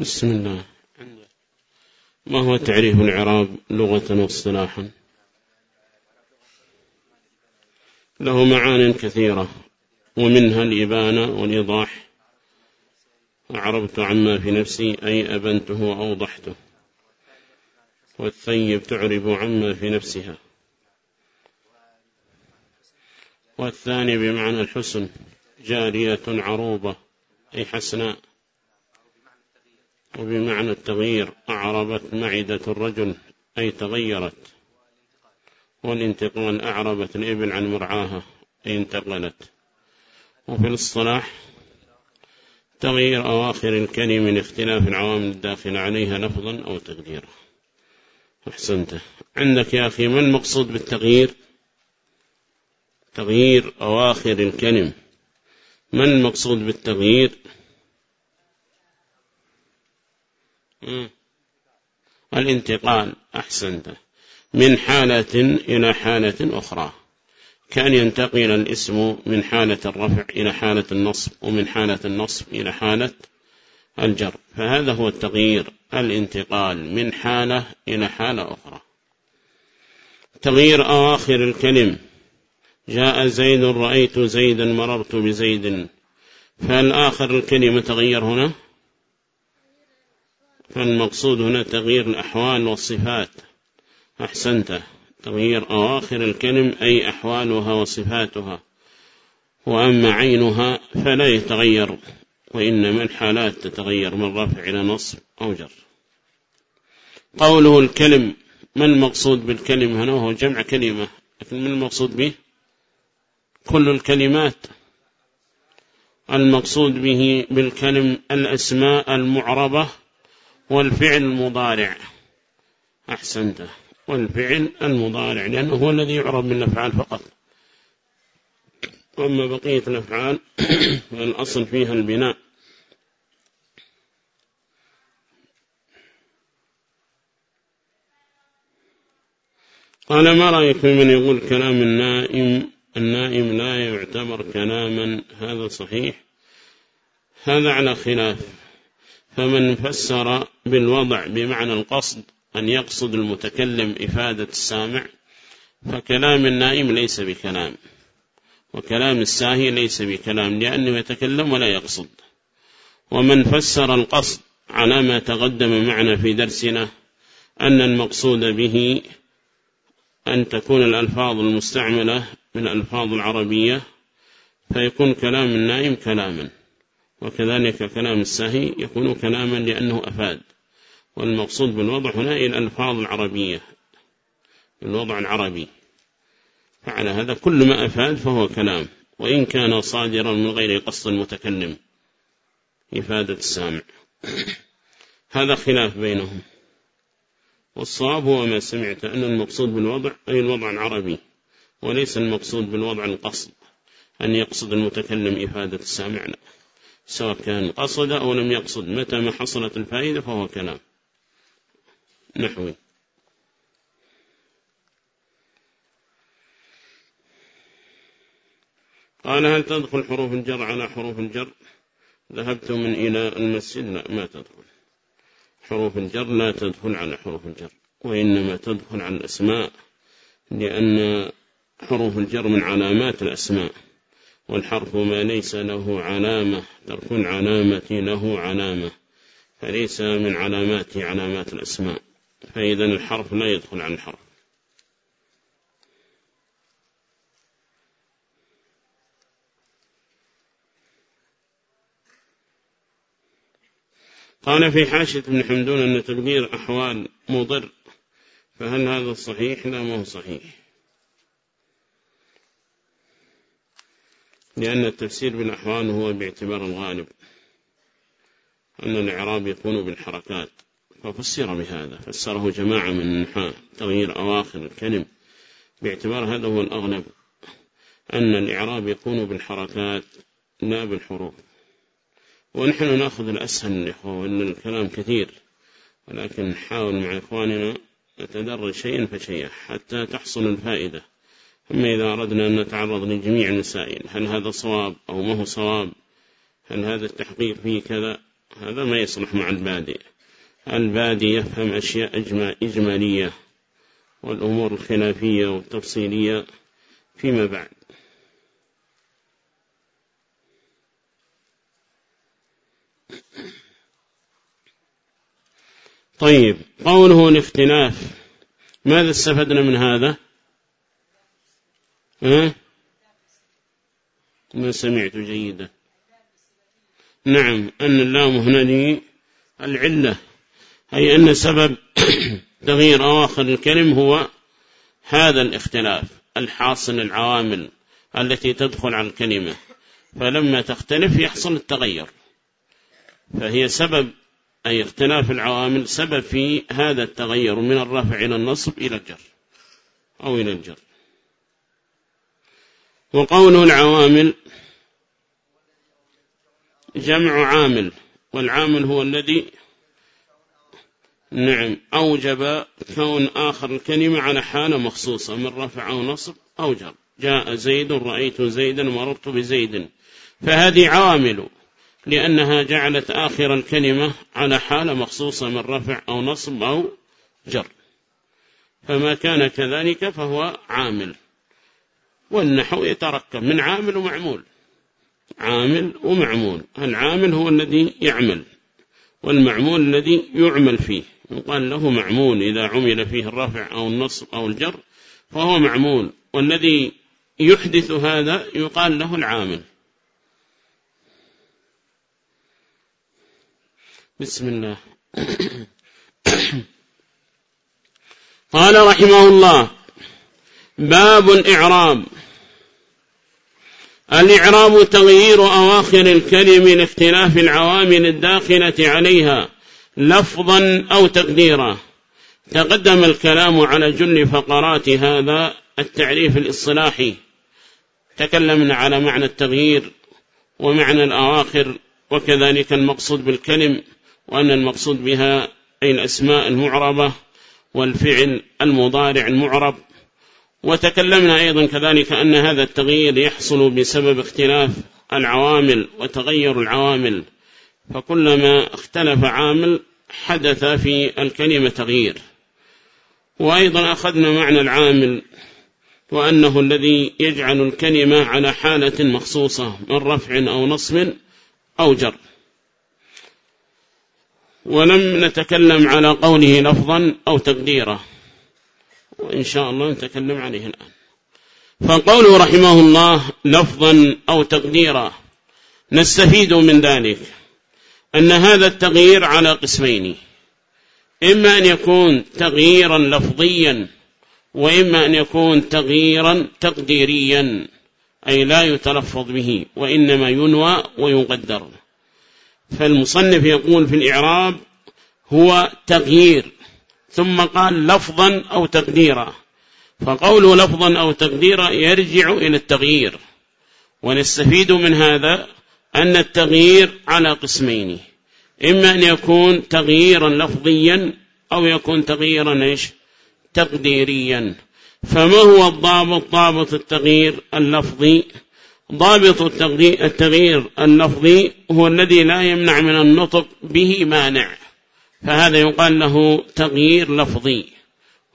بسم الله. ما هو تعريف العراب لغة واصطلاحا؟ له معان كثيرة ومنها الإبانة والإيضاح. أعربت عما في نفسي أي أبنته وأوضحته والثيب تعرب عما في نفسها. والثاني بمعنى الحسن جارية عروبة أي حسناء. وبمعنى التغيير أعربت معدة الرجل أي تغيرت. والانتقال أعربت الإبل عن مرعاها أي انتقلت. وفي الاصطلاح تغيير أواخر الكلمة من اختلاف العوامل الداخلة عليها لفظا أو تقديرا. أحسنت. عندك يا أخي ما المقصود بالتغيير؟ تغيير أواخر الكلم. ما المقصود بالتغيير؟ الانتقال أحسنت من حالة إلى حالة أخرى. كان ينتقل الاسم من حالة الرفع إلى حالة النصب ومن حالة النصب إلى حالة الجر. فهذا هو التغيير الانتقال من حالة إلى حالة أخرى. تغيير أواخر الكلم. جاء زيد رأيت زيدا مررت بزيد. فالآخر الكلمة تغير هنا؟ فالمقصود هنا تغيير الأحوال والصفات. أحسنت. تغيير أواخر الكلم أي أحوالها وصفاتها. وأما عينها فلا يتغير وإنما الحالات تتغير من رفع إلى نصب أو جر. قوله الكلم ما المقصود بالكلم هنا؟ وهو جمع كلمة. لكن ما المقصود به؟ كل الكلمات. المقصود به بالكلم الأسماء المعربة والفعل المضارع أحسنت. والفعل المضارع لأنه هو الذي يعرب من الأفعال فقط. وأما بقية الأفعال فالأصل فيها البناء. قال ما رأيك من يقول كلام النائم النائم لا يعتبر كلاما؟ هذا صحيح. هذا على خلاف. فمن فسر بالوضع بمعنى القصد أن يقصد المتكلم إفادة السامع فكلام النائم ليس بكلام وكلام الساهي ليس بكلام لأنه يتكلم ولا يقصد. ومن فسر القصد على ما تقدم معنا في درسنا أن المقصود به أن تكون الألفاظ المستعملة من الألفاظ العربية فيكون كلام النائم كلاما. وكذلك كلام الساهي يكون كلاما لأنه أفاد. والمقصود بالوضع هنا الألفاظ العربية. الوضع العربي. فعلى هذا كل ما أفاد فهو كلام. وإن كان صادرا من غير قصد المتكلم إفادة السامع. هذا خلاف بينهم. والصواب هو ما سمعت أن المقصود بالوضع أي الوضع العربي. وليس المقصود بالوضع القصد. أن يقصد المتكلم إفادة السامع. لا سواء كان قصد أو لم يقصد. متى ما حصلت الفائدة فهو كلام. نحوي. قال هل تدخل حروف الجر على حروف الجر؟ ذهبت من إلى المسجد. لا ما تدخل. حروف الجر لا تدخل على حروف الجر وإنما تدخل على الأسماء لأن حروف الجر من علامات الأسماء. والحرف ما ليس له علامة ترك العلامة له علامة فليس من علامات علامات الأسماء فإذا الحرف لا يدخل عن الحرف. قال في حاشة ابن حمدون أن تقدير أحوال مضر فهل هذا صحيح؟ لا ما هو صحيح. لأن التفسير بالأحوال هو باعتبار الغالب أن الإعراب يكون بالحركات. ففسر بهذا. فسره جماعة من النحاة. تغيير أواخر الكلم. باعتبار هذا هو الأغلب. أن الإعراب يكون بالحركات لا بالحروف. ونحن نأخذ الأسهل الإخوة وأن الكلام كثير. ولكن نحاول مع إخواننا نتدرج شيئا فشيئا حتى تحصل الفائدة. أما إذا أردنا أن نتعرض لجميع المسائل هل هذا صواب أو ما هو صواب؟ هل هذا التحقيق فيه كذا؟ هذا ما يصلح مع البادئ. البادئ يفهم أشياء إجمالية والأمور الخلافية والتفصيلية فيما بعد. طيب قوله الاختلاف ماذا استفدنا من هذا؟ ما سمعت جيدا. نعم أن اللام هنا لي العلة. أي أن سبب تغيير أواخر الكلم هو هذا الاختلاف الحاصل العوامل التي تدخل على الكلمة. فلما تختلف يحصل التغير. فهي سبب أي اختلاف العوامل سبب في هذا التغير من الرفع إلى النصب إلى الجر أو إلى الجر. وقوله العوامل جمع عامل والعامل هو الذي نعم أوجب كون آخر الكلمة على حالة مخصوصة من رفع أو نصب أو جر جاء زيد رأيت زيدا مررت بزيد. فهذه عوامل لأنها جعلت آخر الكلمة على حالة مخصوصة من رفع أو نصب أو جر. فما كان كذلك فهو عامل. والنحو يتركب من عامل ومعمول. عامل ومعمول. العامل هو الذي يعمل والمعمول الذي يعمل فيه. يقال له معمول إذا عمل فيه الرفع أو النصب أو الجر فهو معمول. والذي يحدث هذا يقال له العامل. بسم الله. قال رحمه الله باب الإعراب. الإعراب تغيير أواخر الكلم لاختلاف العوامل الداخلة عليها لفظا أو تقديرا. تقدم الكلام على جل فقرات هذا التعريف الإصلاحي. تكلمنا على معنى التغيير ومعنى الأواخر وكذلك المقصود بالكلم وأن المقصود بها أي الأسماء المعربة والفعل المضارع المعرب. وتكلمنا أيضا كذلك أن هذا التغيير يحصل بسبب اختلاف العوامل وتغير العوامل فكلما اختلف عامل حدث في الكلمة تغيير. وأيضا أخذنا معنى العامل وأنه الذي يجعل الكلمة على حالة مخصوصة من رفع أو نصب أو جر. ولم نتكلم على قوله لفظا أو تقديرا. وإن شاء الله نتكلم عليه الآن. فقوله رحمه الله لفظا أو تقديرا نستفيد من ذلك أن هذا التغيير على قسمين. إما أن يكون تغييرا لفظيا وإما أن يكون تغييرا تقديريا أي لا يتلفظ به وإنما ينوى ويقدر. فالمصنف يقول في الإعراب هو تغيير ثم قال لفظا أو تقديرا. فقوله لفظا أو تقديرا يرجع إلى التغيير. ونستفيد من هذا أن التغيير على قسمين. إما أن يكون تغييرا لفظيا أو يكون تغييرا إيش؟ تقديريا. فما هو الضابط؟ ضابط التغيير اللفظي. ضابط التغيير اللفظي هو الذي لا يمنع من النطق به مانع. فهذا يقال له تغيير لفظي.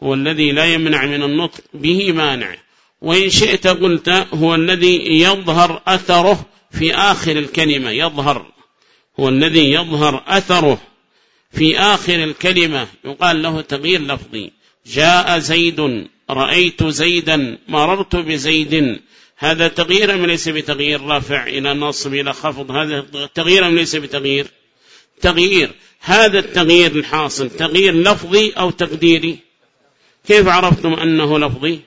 هو الذي لا يمنع من النطق به مانع. وإن شئت قلت هو الذي يظهر أثره في آخر الكلمة. يظهر. هو الذي يظهر أثره في آخر الكلمة. يقال له تغيير لفظي. جاء زيد. رأيت زيدا. مررت بزيد. هذا تغيير ليس بتغيير؟ رافع إلى نصب إلى خفض. هذا تغيير ليس بتغيير؟ تغيير. هذا التغيير الحاصل تغيير لفظي أو تقديري. كيف عرفتم أنه لفظي؟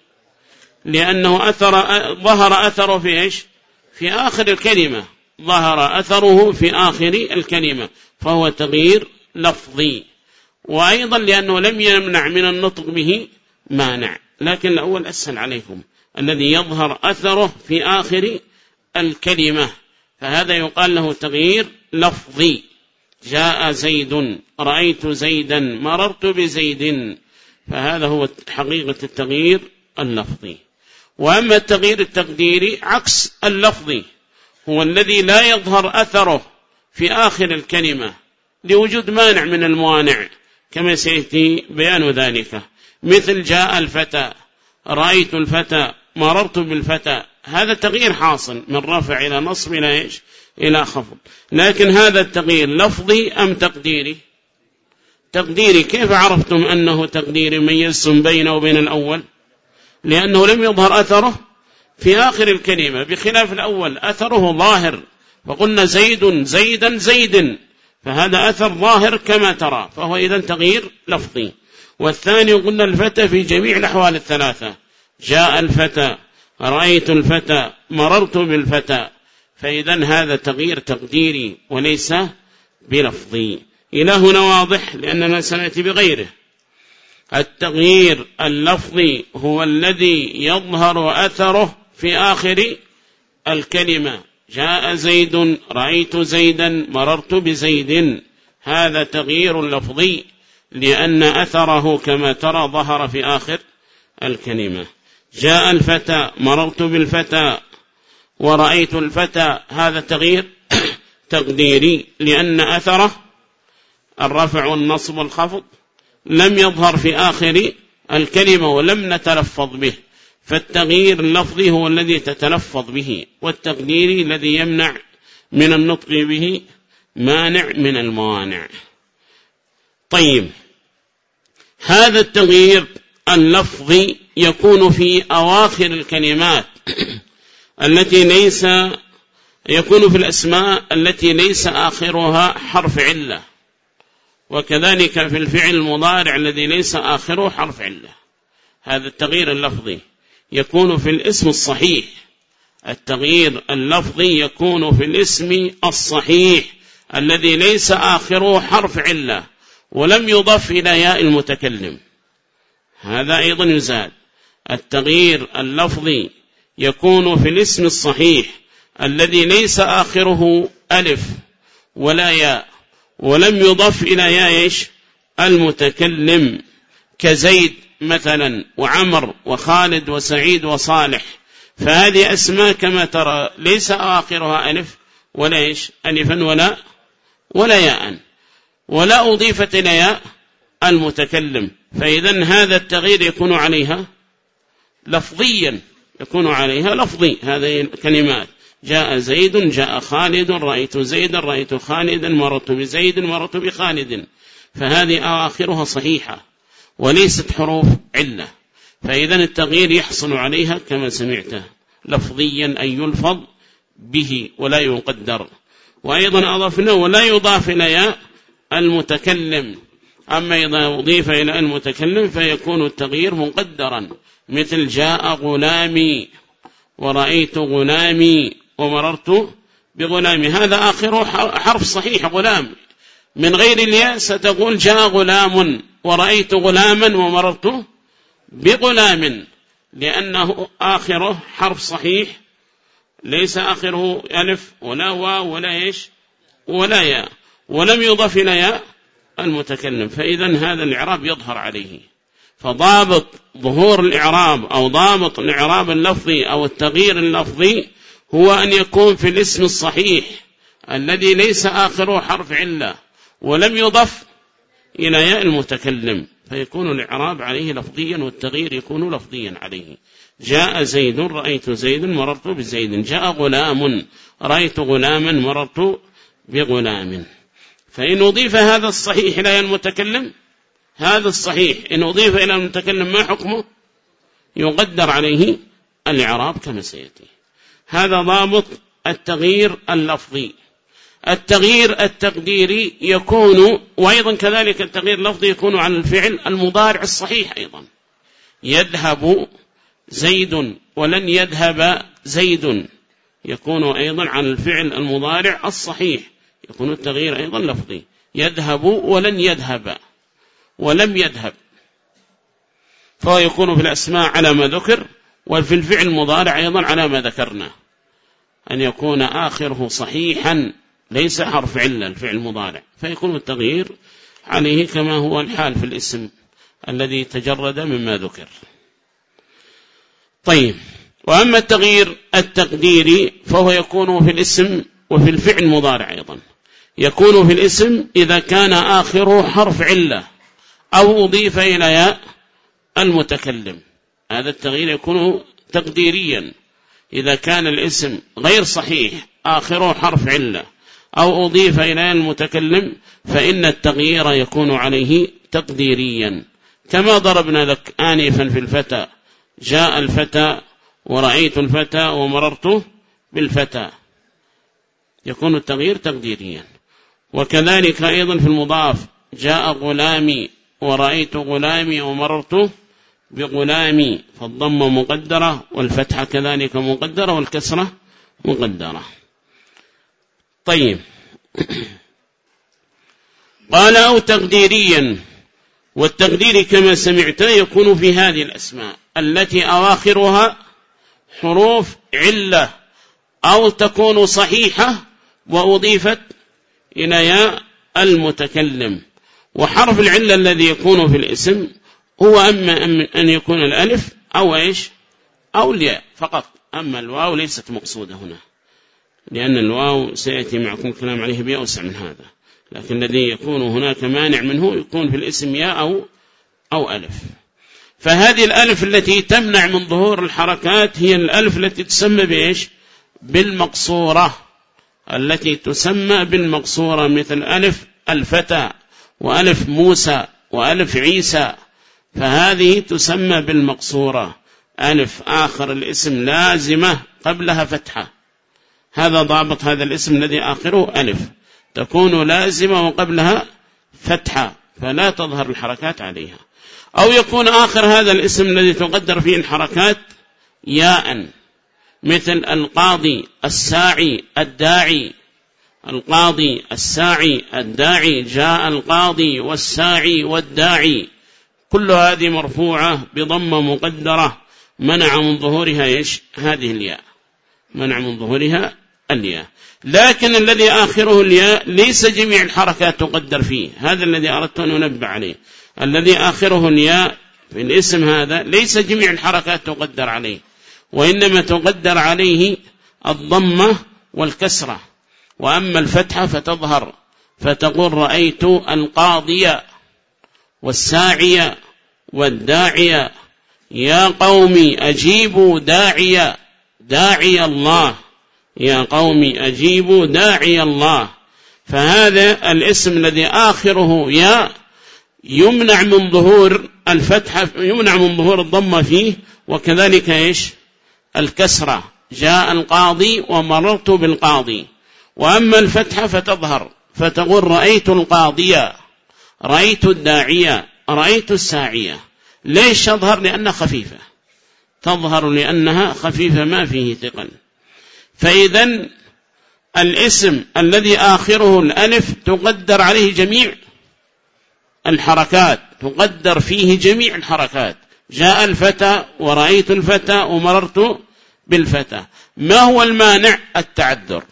لأنه أثر ظهر أثره في إيش؟ في آخر الكلمة. ظهر أثره في آخر الكلمة. فهو تغيير لفظي. وأيضا لأنه لم يمنع من النطق به مانع. لكن الأول أسهل عليكم. الذي يظهر أثره في آخر الكلمة. فهذا يقال له تغيير لفظي. جاء زيد رأيت زيدا مررت بزيد. فهذا هو حقيقة التغيير اللفظي. وأما التغيير التقديري عكس اللفظي. هو الذي لا يظهر أثره في آخر الكلمة لوجود مانع من الموانع كما سيأتي بيان ذلك. مثل جاء الفتى رأيت الفتى مررت بالفتى. هذا تغيير حاصل من رفع إلى نصب إلى إيش؟ إلى خفض. لكن هذا التغيير لفظي أم تقديري؟ تقديري كيف عرفتم أنه تقديري ميزتم بينه وبين الأول؟ لأنه لم يظهر أثره في آخر الكلمة بخلاف الأول أثره ظاهر فقلنا زيد زيدا زيد فهذا أثر ظاهر كما ترى فهو إذا تغيير لفظي. والثاني قلنا الفتى في جميع الأحوال الثلاثة جاء الفتى رأيت الفتى مررت بالفتى فإذا هذا تغيير تقديري وليس بلفظي. إلى هنا واضح لأننا سنأتي بغيره. التغيير اللفظي هو الذي يظهر أثره في آخر الكلمة. جاء زيد رأيت زيدا مررت بزيد. هذا تغيير لفظي لأن أثره كما ترى ظهر في آخر الكلمة. جاء الفتى مررت بالفتى ورأيت الفتى هذا تغيير تقديري لأن أثره الرفع والنصب والخفض لم يظهر في آخر الكلمة ولم نتلفظ به. فالتغيير اللفظي هو الذي تتلفظ به والتقديري الذي يمنع من النطق به مانع من الموانع. طيب هذا التغيير اللفظي يكون في أواخر الكلمات التي ليس يكون في الأسماء التي ليس آخرها حرف علة. وكذلك في الفعل المضارع الذي ليس آخره حرف علة. هذا التغيير اللفظي يكون في الاسم الصحيح. التغيير اللفظي يكون في الاسم الصحيح الذي ليس آخره حرف علة ولم يضف إلى ياء المتكلم. هذا أيضا يزاد. التغيير اللفظي يكون في الاسم الصحيح الذي ليس آخره ألف ولا ياء ولم يضف إلى ياء إيش؟ المتكلم كزيد مثلا وعمر وخالد وسعيد وصالح فهذه أسماء كما ترى ليس آخرها ألف ولا إيش؟ ألفا ولا ولا ياء ولا أضيفت إلى ياء المتكلم فإذا هذا التغيير يكون عليها لفظيا يكون عليها لفظي هذه الكلمات. جاء زيد جاء خالد رأيت زيدا رأيت خالدا مررت بزيد مررت بخالد. فهذه أواخرها صحيحة وليست حروف علة. فإذا التغيير يحصل عليها كما سمعته لفظيا أن يلفظ به ولا يقدر. وأيضا أضفنا ولا يضاف إلى المتكلم. أما إذا أضيف إلى المتكلم فيكون التغيير مقدرا مثل جاء غلامي ورأيت غلامي ومررت بغلامي. هذا آخره حرف صحيح غلام. من غير الياء ستقول جاء غلام ورأيت غلاما ومررت بغلام. لأنه آخره حرف صحيح. ليس آخره ألف ولا واو ولا إيش ولا ياء. ولم يضف إلى ياء المتكلم. فإذا هذا الإعراب يظهر عليه. فضابط ظهور الإعراب أو ضابط الإعراب اللفظي أو التغيير اللفظي هو أن يكون في الاسم الصحيح الذي ليس آخره حرف علة ولم يضف إلى ياء المتكلم. فيكون الإعراب عليه لفظيا والتغيير يكون لفظيا عليه. جاء زيد رأيت زيد مررت بزيد. جاء غلام رأيت غلاما مررت بغلام. فإن أضيف هذا الصحيح إلى المتكلم هذا الصحيح إن أضيف إلى المتكلم ما حكمه؟ يقدر عليه الإعراب كما سيأتي. هذا ضابط التغيير اللفظي. التغيير التقديري يكون وأيضا كذلك التغيير اللفظي يكون عن الفعل المضارع الصحيح أيضا. يذهب زيد ولن يذهب زيد. يكون أيضا عن الفعل المضارع الصحيح. يكون التغيير أيضا لفظي. يذهب ولن يذهب ولم يذهب. فهو يكون في الأسماء على ما ذكر وفي الفعل المضارع أيضا على ما ذكرنا. أن يكون آخره صحيحا ليس حرف علة الفعل المضارع. فيكون التغيير عليه كما هو الحال في الاسم الذي تجرد مما ذكر. طيب. وأما التغيير التقديري فهو يكون في الاسم وفي الفعل المضارع أيضا. يكون في الاسم إذا كان آخره حرف علة أو أضيف إلى ياء المتكلم. هذا التغيير يكون تقديريا. إذا كان الاسم غير صحيح آخره حرف علة أو أضيف إلى المتكلم فإن التغيير يكون عليه تقديريا. كما ضربنا لك آنفا في الفتى جاء الفتى ورأيت الفتى ومررت بالفتى. يكون التغيير تقديريا. وكذلك أيضا في المضاف جاء غلامي ورأيت غلامي ومررت بغلامي فالضم مقدرة والفتحة كذلك مقدرة والكسرة مقدرة. طيب. قال أو تقديريا. والتقدير كما سمعت يكون في هذه الأسماء التي أواخرها حروف علة أو تكون صحيحة وأضيفت إلى ياء المتكلم. وحرف العلة الذي يكون في الاسم هو أما أن يكون الألف أو إيش؟ أو الياء فقط. أما الواو ليست مقصودة هنا لأن الواو سيأتي معكم كلام عليه بأوسع من هذا. لكن الذي يكون هناك مانع منه يكون في الاسم ياء أو, أو ألف. فهذه الألف التي تمنع من ظهور الحركات هي الألف التي تسمى بإيش؟ بالمقصورة. التي تسمى بالمقصورة مثل ألف الفتى وألف موسى وألف عيسى. فهذه تسمى بالمقصورة. ألف آخر الاسم لازمة قبلها فتحة. هذا ضابط هذا الاسم الذي آخره ألف. تكون لازمة وقبلها فتحة. فلا تظهر الحركات عليها. أو يكون آخر هذا الاسم الذي تقدر فيه الحركات ياء. مثل القاضي الساعي الداعي. القاضي الساعي الداعي. جاء القاضي والساعي والداعي. كل هذه مرفوعة بضمة مقدرة. منع من ظهورها إيش؟ هذه الياء. منع من ظهورها الياء. لكن الذي آخره الياء ليس جميع الحركات تقدر فيه. هذا الذي أردت أن أنبع عليه. الذي آخره الياء في الاسم هذا ليس جميع الحركات تقدر عليه. وإنما تقدر عليه الضمة والكسرة. وأما الفتحة فتظهر فتقول رأيت القاضية والساعية والداعية يا قوم أجيبوا داعية داعي الله. يا قوم أجيبوا داعي الله. فهذا الاسم الذي آخره يا يمنع من ظهور الفتحة يمنع من ظهور الضمة فيه وكذلك إيش؟ الكسرة جاء القاضي ومررت بالقاضي. وأما الفتحة فتظهر فتقول رأيت القاضية رأيت الداعية رأيت الساعية ليش تظهر؟ لأنها خفيفة. تظهر لأنها خفيفة ما فيه ثقل. فإذا الاسم الذي آخره الألف تقدر عليه جميع الحركات تقدر فيه جميع الحركات. جاء الفتى ورأيت الفتى ومررت بالفتى ما هو المانع؟ التعذر.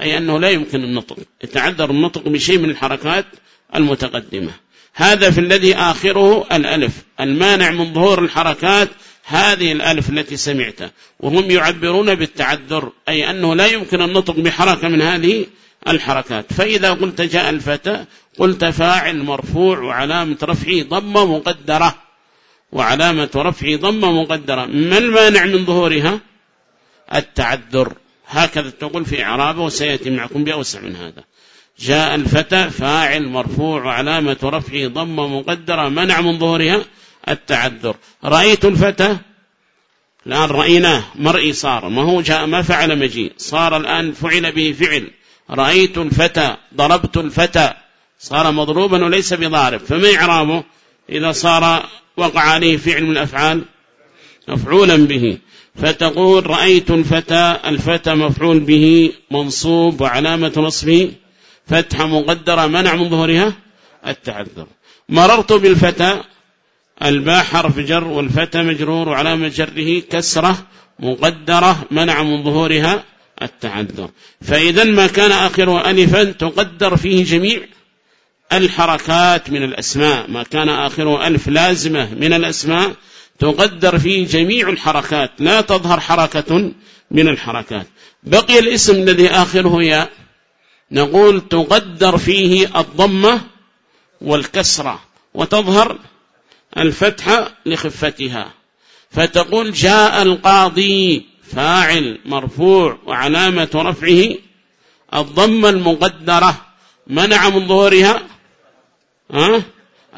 أي أنه لا يمكن النطق. يتعذر النطق بشيء من الحركات المتقدمة. هذا في الذي آخره الألف. المانع من ظهور الحركات هذه الألف التي سمعتها. وهم يعبرون بالتعذر. أي أنه لا يمكن النطق بحركة من هذه الحركات. فإذا قلت جاء الفتى قلت فاعل مرفوع وعلامة رفعه ضمة مقدرة. وعلامة رفعه ضمة مقدرة. ما المانع من ظهورها؟ التعذر. هكذا تقول في إعرابه وسيأتي معكم بأوسع من هذا. جاء الفتى فاعل مرفوع وعلامة رفعه ضمة مقدرة منع من ظهورها التعذر. رأيت الفتى؟ الآن رأيناه. مرئي صار ما هو؟ جاء ما فعل مجيء. صار الآن فعل به فعل. رأيت الفتى. ضربت الفتى. صار مضروبا وليس بضارب. فما إعرابه؟ إذا صار وقع عليه فعل من الأفعال مفعولا به. فتقول رأيت الفتى الفتى مفعول به منصوب وعلامة نصبه فتحة مقدرة منع من ظهورها التعذر. مررت بالفتى الباء حرف جر والفتى مجرور وعلامة جره كسرة مقدرة منع من ظهورها التعذر. فإذا ما كان آخره ألفا تقدر فيه جميع الحركات من الأسماء. ما كان آخره ألف لازمة من الأسماء تقدر فيه جميع الحركات لا تظهر حركة من الحركات. بقي الاسم الذي آخره يا نقول تقدر فيه الضمة والكسرة وتظهر الفتحة لخفتها. فتقول جاء القاضي فاعل مرفوع وعلامة رفعه الضمة المقدرة منع من ظهورها؟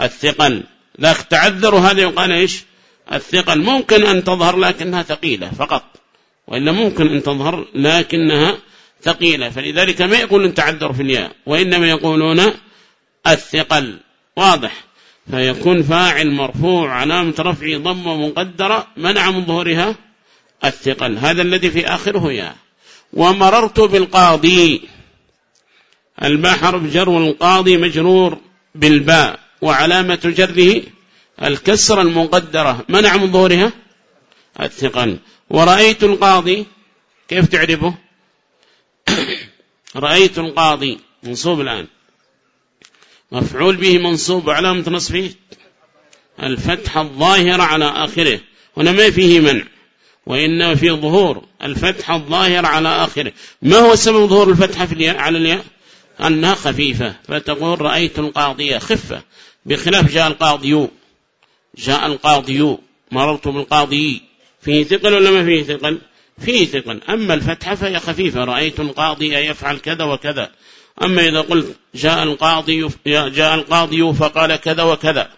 الثقل. لك تعذر هذا يقال إيش؟ الثقل ممكن أن تظهر لكنها ثقيلة فقط وإلا ممكن أن تظهر لكنها ثقيلة. فلذلك ما يقولون تعذر في الياء وإنما يقولون الثقل واضح. فيكون فاعل مرفوع علامة رفع ضمة مقدرة منع من ظهورها الثقل. هذا الذي في آخره يا. ومررت بالقاضي. الباء حرف جر والقاضي مجرور بالباء وعلامة جره الكسر المقدرة منع من ظهورها؟ الثقل. ورأيت القاضي كيف تعرفه؟ رأيت القاضي منصوب الآن. مفعول به منصوب علامة نصفه. الفتحة الظاهرة على آخره. هنا ما فيه منع وإنما فيه ظهور. الفتحة الظاهرة على آخره. ما هو سبب ظهور الفتحة في الياء؟ على الياء؟ أنها خفيفة. فتقول رأيت القاضية خفة. بخلاف جاء القاضي جاء القاضي مررت بالقاضي فيه ثقل ولا ما فيه ثقل؟ فيه ثقل. أما الفتحة فهي خفيفة. رأيت القاضي يفعل كذا وكذا. أما إذا قلت جاء القاضي جاء القاضي فقال كذا وكذا.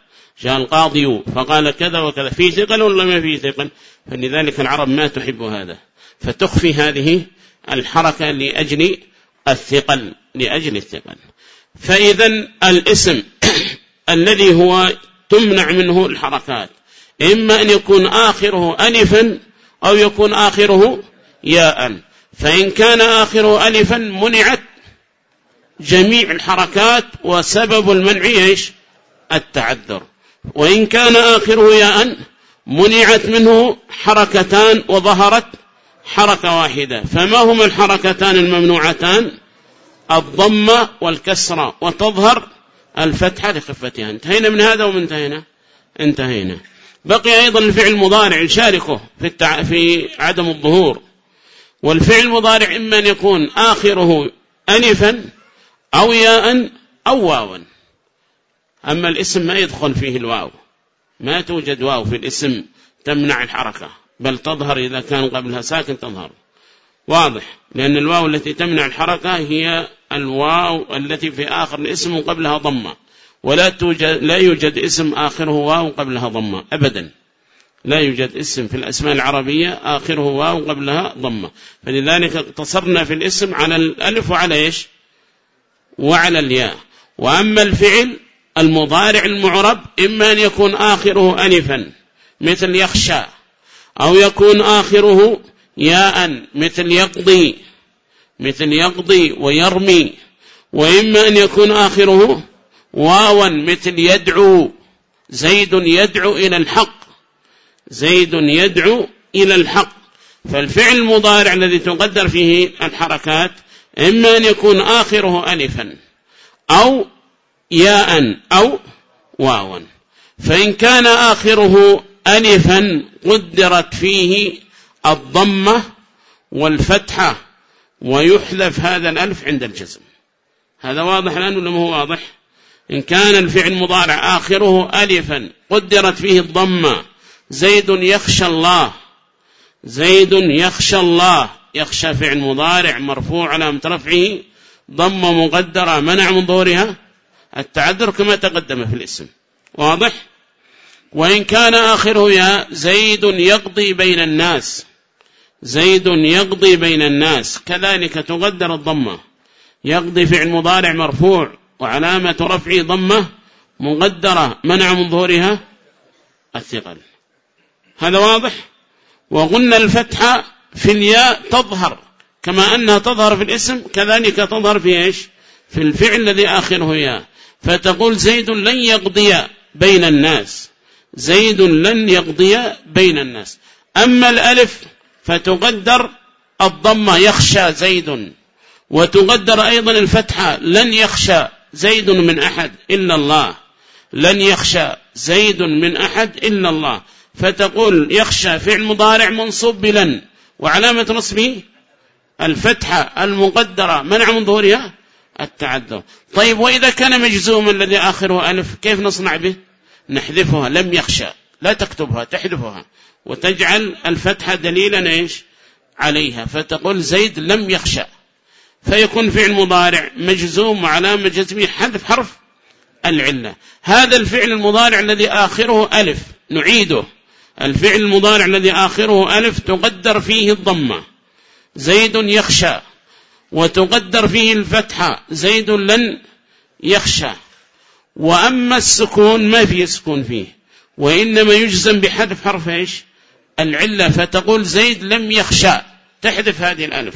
جاء القاضي فقال كذا وكذا. في ثقل ولا ما في ثقل؟ فلذلك العرب ما تحب هذا. فتخفي هذه الحركة لأجل الثقل لأجل الثقل. فإذا الاسم الذي هو تمنع منه الحركات. إما أن يكون آخره ألفا أو يكون آخره ياء. فإن كان آخره ألفا منعت جميع الحركات وسبب المنع إيش؟ التعذر. وإن كان آخره ياء منعت منه حركتان وظهرت حركة واحدة. فما هما الحركتان الممنوعتان؟ الضمة والكسرة. وتظهر الفتحة لخفتها انتهينا من هذا ومن انتهينا انتهينا. بقي أيضا الفعل المضارع يشاركه في, التع... في عدم الظهور. والفعل المضارع إما أن يكون آخره ألفا أو ياء أو واوا. أما الاسم ما يدخل فيه الواو. ما توجد واو في الاسم تمنع الحركة. بل تظهر إذا كان قبلها ساكن تظهر. واضح. لأن الواو التي تمنع الحركة هي الواو التي في آخر الاسم قبلها ضمة. ولا توجد لا يوجد اسم آخره واو قبلها ضمة. أبدا. لا يوجد اسم في الأسماء العربية آخره واو قبلها ضمة. فلذلك اقتصرنا في الاسم على الألف وعلى إيش؟ وعلى الياء. وأما الفعل المضارع المعرب إما أن يكون آخره ألفا مثل يخشى أو يكون آخره ياء مثل يقضي مثل يقضي ويرمي وإما أن يكون آخره واوا مثل يدعو زيد يدعو إلى الحق زيد يدعو إلى الحق. فالفعل المضارع الذي تقدر فيه الحركات إما أن يكون آخره ألفا أو ياء أو واوا. فإن كان آخره ألفا قدرت فيه الضمة والفتحة ويحذف هذا الألف عند الجزم. هذا واضح الآن ولا ما هو واضح؟ إن كان الفعل مضارع آخره ألفا قدرت فيه الضمة. زيد يخشى الله. زيد يخشى الله. يخشى فعل مضارع مرفوع على مترفعه ضمة مقدرة منع من ظهورها. التعذر كما تقدم في الاسم. واضح؟ وإن كان آخره يا زيد يقضي بين الناس. زيد يقضي بين الناس كذلك تقدر الضمة. يقضي فعل مضارع مرفوع وعلامة رفع ضمة مقدرة منع من ظهورها الثقل. هذا واضح؟ وقلنا الفتحة في الياء تظهر كما أنها تظهر في الاسم كذلك تظهر في إيش؟ في الفعل الذي آخره ياء. فتقول زيد لن يقضي بين الناس. زيد لن يقضي بين الناس. أما الألف فتقدر الضمة يخشى زيد. وتقدر أيضا الفتحة لن يخشى زيد من أحد إلا الله. لن يخشى زيد من أحد إلا الله. فتقول يخشى فعل مضارع منصوب بلن. وعلامة نصبه الفتحة المقدرة منع من ظهورها التعذر. طيب وإذا كان مجزوما الذي آخره ألف كيف نصنع به؟ نحذفها لم يخشى. لا تكتبها تحذفها. وتجعل الفتحة دليلا إيش؟ عليها. فتقول زيد لم يخشى. فيكون فعل مضارع مجزوم وعلامة جزمه حذف حرف العلة. هذا الفعل المضارع الذي آخره ألف. نعيده. الفعل المضارع الذي آخره ألف تقدر فيه الضمة. زيد يخشى. وتقدر فيه الفتحة. زيد لن يخشى. وأما السكون ما فيه سكون فيه. وإنما يجزم بحذف حرف إيش؟ العلة فتقول زيد لم يخشى تحذف هذه الألف.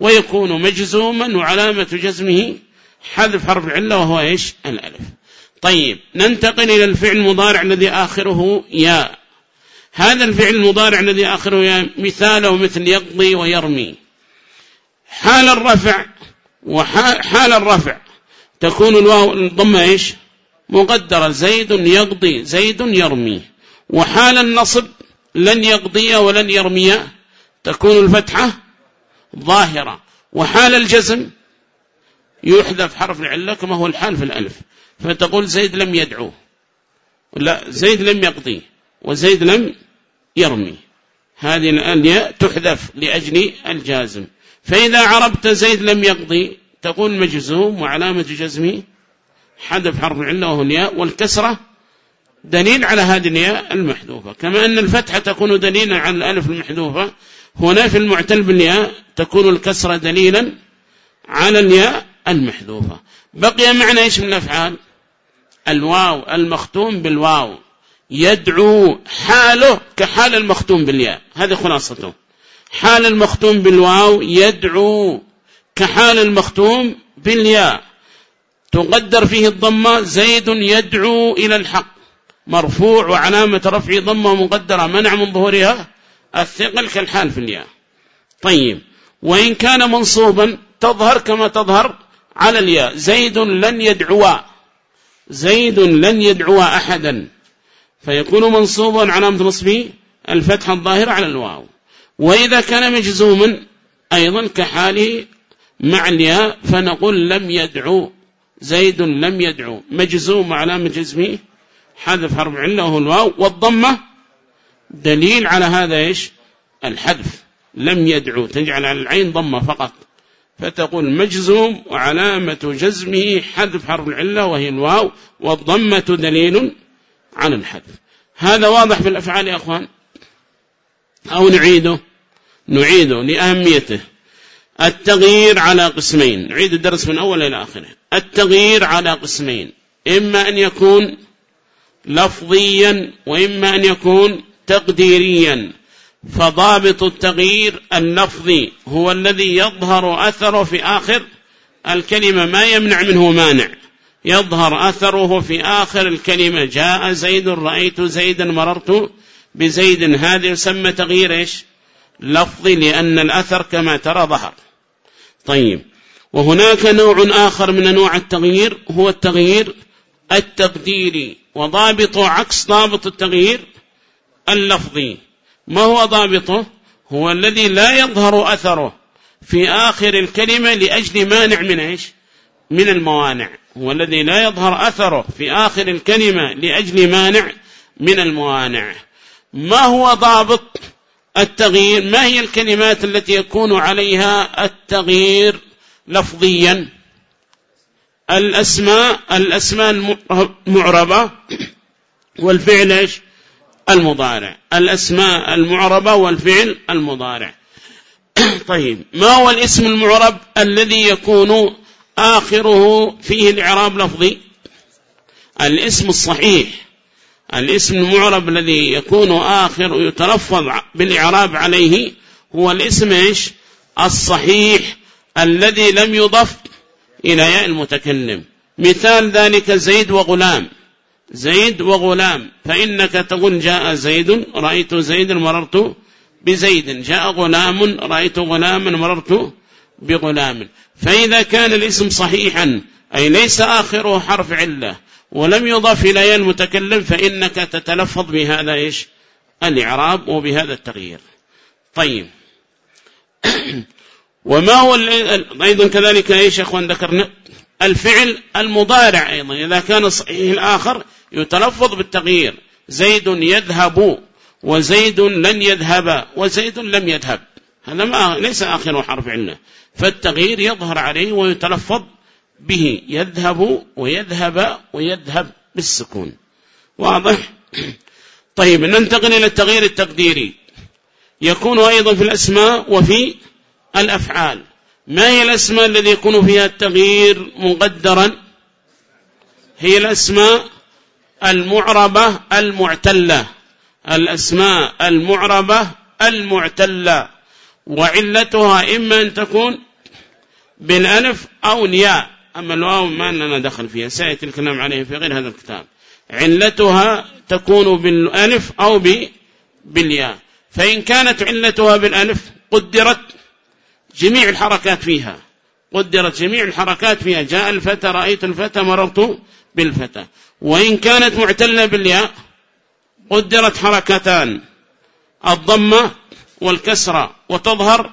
ويكون مجزوما وعلامة جزمه حذف حرف العلة وهو إيش؟ الألف. طيب ننتقل إلى الفعل المضارع الذي آخره يا. هذا الفعل المضارع الذي آخره يا مثاله مثل يقضي ويرمي. حال الرفع وحال الرفع. تكون الواو الضمة إيش؟ مقدرة. زيد يقضي زيد يرمي. وحال النصب لن يقضي ولن يرمي. تكون الفتحة ظاهرة. وحال الجزم يحذف حرف العلة كما هو الحال في الألف. فتقول زيد لم يدعو. لا زيد لم يقضي وزيد لم يرمي. هذه الألياء تحذف لأجل الجازم. فإذا عربت زيد لم يقضي تقول مجزوم وعلامة جزمه حذف حرف العلة وهو الياء والكسرة دليل على هذه الياء المحذوفة. كما أن الفتحة تكون دليلا على الألف المحذوفة هنا في المعتل بالياء تكون الكسرة دليلا على الياء المحذوفة. بقي معنى إيش من الأفعال؟ الواو المختوم بالواو. يدعو حاله كحال المختوم بالياء. هذه خلاصته. حال المختوم بالواو يدعو كحال المختوم بالياء. تقدر فيه الضمة زيد يدعو إلى الحق. مرفوع وعلامة رفع ضمة مقدرة منع من ظهورها الثقل كالحال في الياء طيب. وإن كان منصوبا تظهر كما تظهر على الياء. زيد لن يدعو. زيد لن يدعو أحدا. فيكون منصوبا علامة نصبه الفتحة الظاهرة على الواو. وإذا كان مجزوما أيضا كحاله مع الياء فنقول لم يدعو. زيد لم يدعو. مجزوم علامة جزمه حذف حرف علة وهو الواو والضمة دليل على هذا إيش؟ الحذف. لم يدعو تجعل على العين ضمة فقط. فتقول مجزوم وعلامة جزمه حذف حرف العلة وهي الواو والضمة دليل على الحذف. هذا واضح في الأفعال يا أخوان؟ أو نعيده؟ نعيده لأهميته. التغيير على قسمين. نعيد الدرس من أول إلى آخره. التغيير على قسمين. إما أن يكون لفظيا وإما أن يكون تقديريا. فضابط التغيير اللفظي هو الذي يظهر أثره في آخر الكلمة ما يمنع منه مانع. يظهر أثره في آخر الكلمة جاء زيد رأيت زيدا مررت بزيد. هذا يسمى تغيير إيش؟ لفظي لأن الأثر كما ترى ظهر. طيب وهناك نوع آخر من أنواع التغيير هو التغيير التقديري وضابط عكس ضابط التغيير اللفظي. ما هو ضابطه؟ هو الذي لا يظهر أثره في آخر الكلمة لأجل مانع من إيش؟ من الموانع. هو الذي لا يظهر أثره في آخر الكلمة لأجل مانع من الموانع. ما هو ضابط التغيير؟ ما هي الكلمات التي يكون عليها التغيير لفظيا؟ الأسماء الأسماء المعربة والفعل إيش؟ المضارع. الأسماء المعربة والفعل المضارع. طيب ما هو الاسم المعرب الذي يكون آخره فيه الإعراب لفظي؟ الاسم الصحيح. الاسم المعرب الذي يكون آخر يتلفظ بالإعراب عليه هو الاسم إيش؟ الصحيح الذي لم يضف إلى ياء المتكلم. مثال ذلك زيد وغلام. زيد وغلام فإنك تقول جاء زيد رأيت زيد مررت بزيد. جاء غلام رأيت غلاما مررت بغلام. فإذا كان الاسم صحيحا أي ليس آخره حرف علة ولم يضاف إلى المتكلم فإنك تتلفظ بهذا إيش؟ الإعراب وبهذا التغيير. طيب. وما هو أيضا كذلك إيش أخوان ذكرنا الفعل المضارع أيضا. إذا كان صحيح الآخر يتلفظ بالتغيير. زيد يذهب وزيد لن يذهب وزيد لم يذهب. هذا ما ليس آخر حرف علة فالتغيير يظهر عليه ويتلفظ به. يذهب ويذهب ويذهب بالسكون. واضح؟ طيب ننتقل إلى التغيير التقديري. يكون أيضا في الأسماء وفي الأفعال. ما هي الأسماء الذي يكون فيها التغيير مقدرا؟ هي الأسماء المعربة المعتلة. الأسماء المعربة المعتلة. وعلتها إما أن تكون بالألف أو الياء. أما الواو ما لنا دخل فيها. سيأتي الكلام عليه في غير هذا الكتاب. علتها تكون بالألف أو بالياء. فإن كانت علتها بالألف قدرت جميع الحركات فيها. قدرت جميع الحركات فيها. جاء الفتى رأيت الفتى مررت بالفتى. وإن كانت معتلة بالياء قدرت حركتان. الضمة والكسرة وتظهر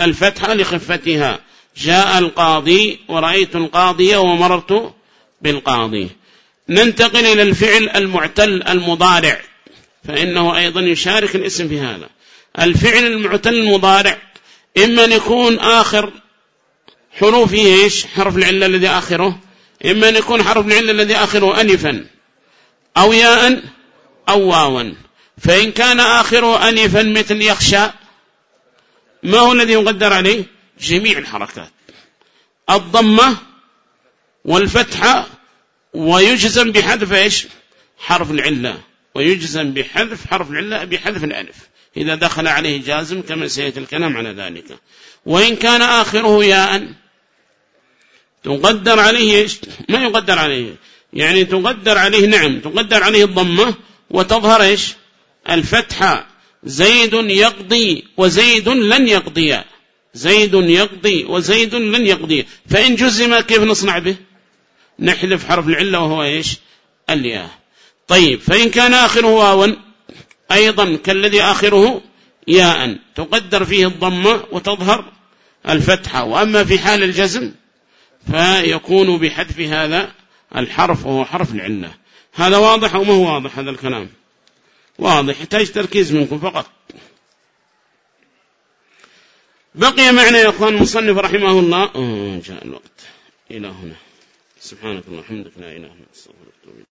الفتحة لخفتها. جاء القاضي ورأيت القاضية ومررت بالقاضي. ننتقل إلى الفعل المعتل المضارع. فإنه أيضا يشارك الاسم في هذا. الفعل المعتل المضارع إما أن يكون آخر حروفه إيش؟ حرف العلة الذي آخره. إما أن يكون حرف العلة الذي آخره أنفا أو ياء أو واوا. فإن كان آخره أنفا مثل يخشى ما هو الذي يقدر عليه؟ جميع الحركات. الضمة والفتحة ويجزم بحذف إيش؟ حرف العلة. ويجزم بحذف حرف العلة بحذف الألف. إذا دخل عليه جازم كما سيأتي الكلام على ذلك. وإن كان آخره ياء تقدر عليه ما يقدر عليه. يعني تقدر عليه نعم تقدر عليه الضمة وتظهر إيش؟ الفتحة زيد يقضي وزيد لن يقضي. زيد يقضي وزيد لن يقضي. فإن جزم كيف نصنع به؟ نحذف حرف العلة وهو إيش؟ الياء. طيب فإن كان آخره واوا أيضا كالذي آخره ياء. تقدر فيه الضمة وتظهر الفتحة. وأما في حال الجزم فيكون بحذف هذا الحرف وهو حرف العلة هذا واضح أو ما هو واضح هذا الكلام؟ واضح. يحتاج تركيز منكم فقط. بقي معنا يا أخوان المصنف رحمه الله. جاء الوقت. إلى هنا. سبحانك اللهم وبحمدك. لا إله إلا أنت